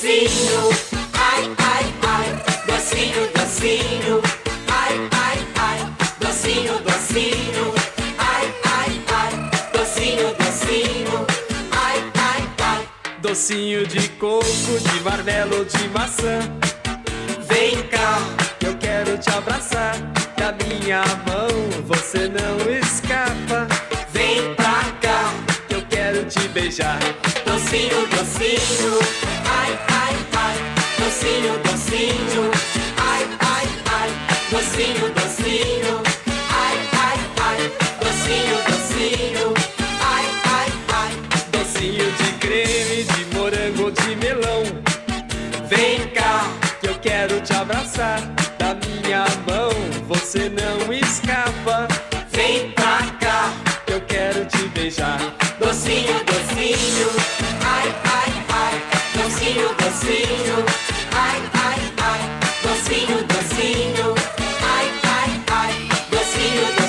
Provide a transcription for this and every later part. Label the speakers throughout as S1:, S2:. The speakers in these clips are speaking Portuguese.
S1: docinho. Ai, ai, ai, docinho, docinho. Ai, ai, ai, docinho, docinho. Ai, ai, ai, docinho, docinho. Ai, ai, ai,
S2: Docinho de coco, de marmelo, de maçã.
S1: vem cá.
S2: Eu quero te abraçar. Da minha mão você não escapa.
S1: Vem pra cá,
S2: Eu quero te beijar.
S1: docinho, docinho. Ai, ai, ai, docinho, docinho. Ai, ai, ai, docinho, docinho. Ai, ai, ai, docinho, docinho. Ai, ai, ai,
S2: Docinho de creme, de morango, de melão.
S1: vem cá,
S2: Que eu quero te abraçar.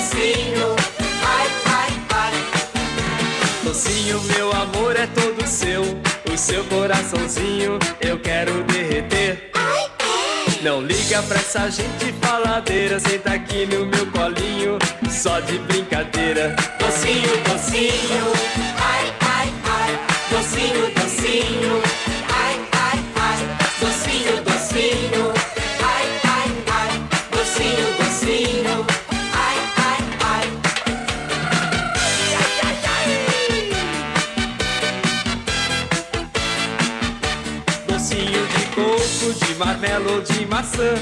S1: Docinho. Ai, ai, ai. Docinho,
S2: meu amor é todo seu. O seu coraçãozinho eu quero derreter. Não liga pra essa gente faladeira. Senta aqui no meu colinho, só de brincadeira.
S1: Docinho, docinho. Ai, ai, ai,
S2: de marmelo, de maçã.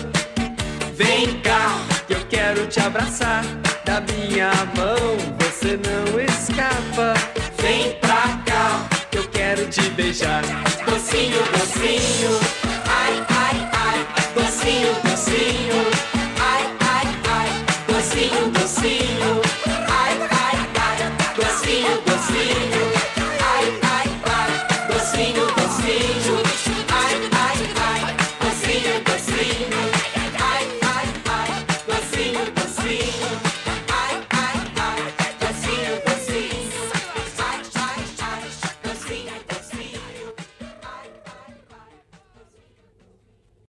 S1: Vem cá,
S2: Que eu quero te abraçar. Da minha mão você não escapa.
S1: vem pra cá.
S2: Eu quero te beijar.
S1: Docinho, docinho.